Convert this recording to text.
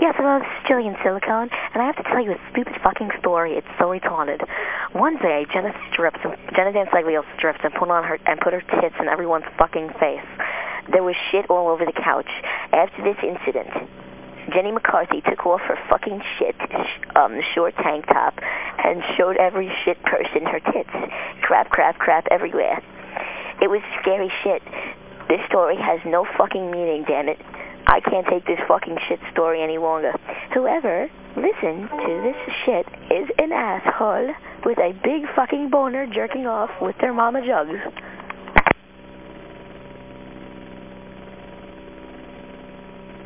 Yes, hello, this is Jillian Silicone, and I have to tell you a stupid fucking story. It's so retarded. One day, Jenna stripped, Jenna Danceglio stripped and put on her and put her tits in everyone's fucking face. There was shit all over the couch. After this incident, Jenny McCarthy took off her fucking shit, um, short tank top, and showed every shit person her tits. Crap, crap, crap everywhere. It was scary shit. This story has no fucking meaning, damn it. I can't take this fucking shit story any longer. Whoever listened to this shit is an asshole with a big fucking boner jerking off with their mama jugs.